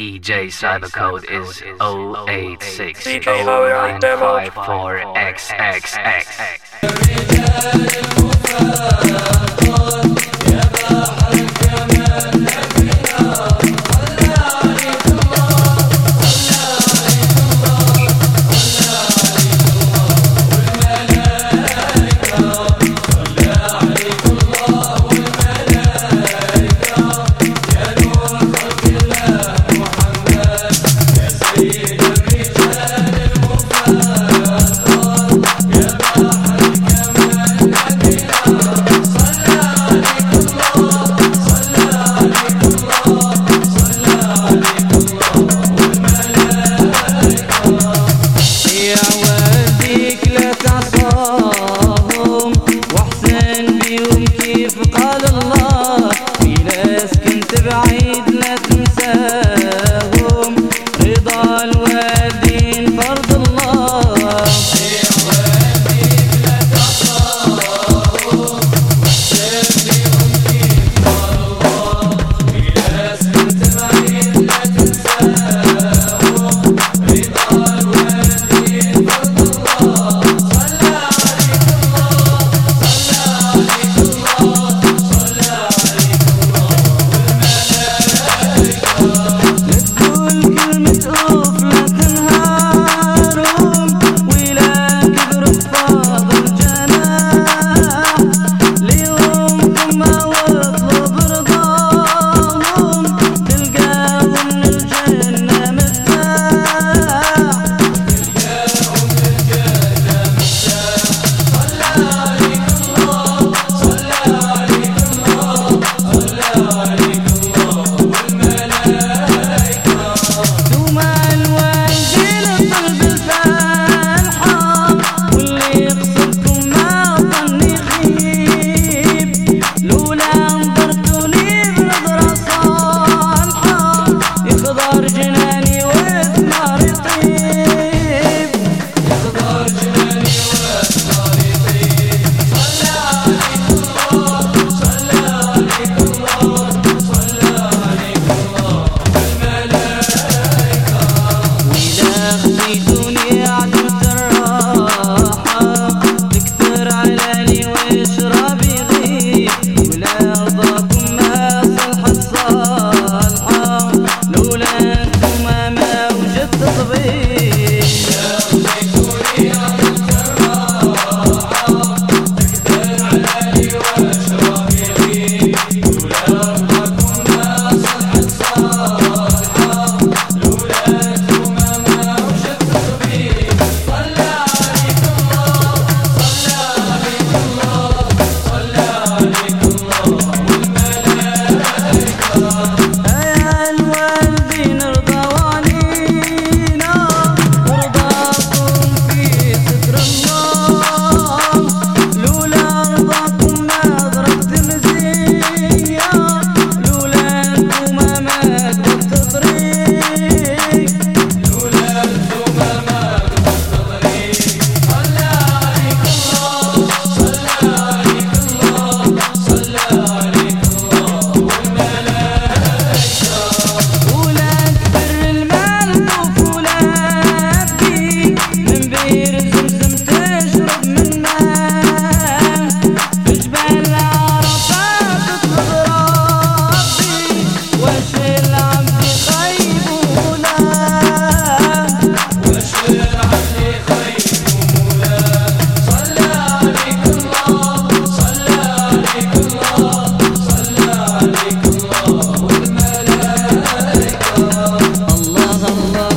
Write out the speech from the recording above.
EJ cybercode is 086 بعيد لا تنساهم Lord. Allah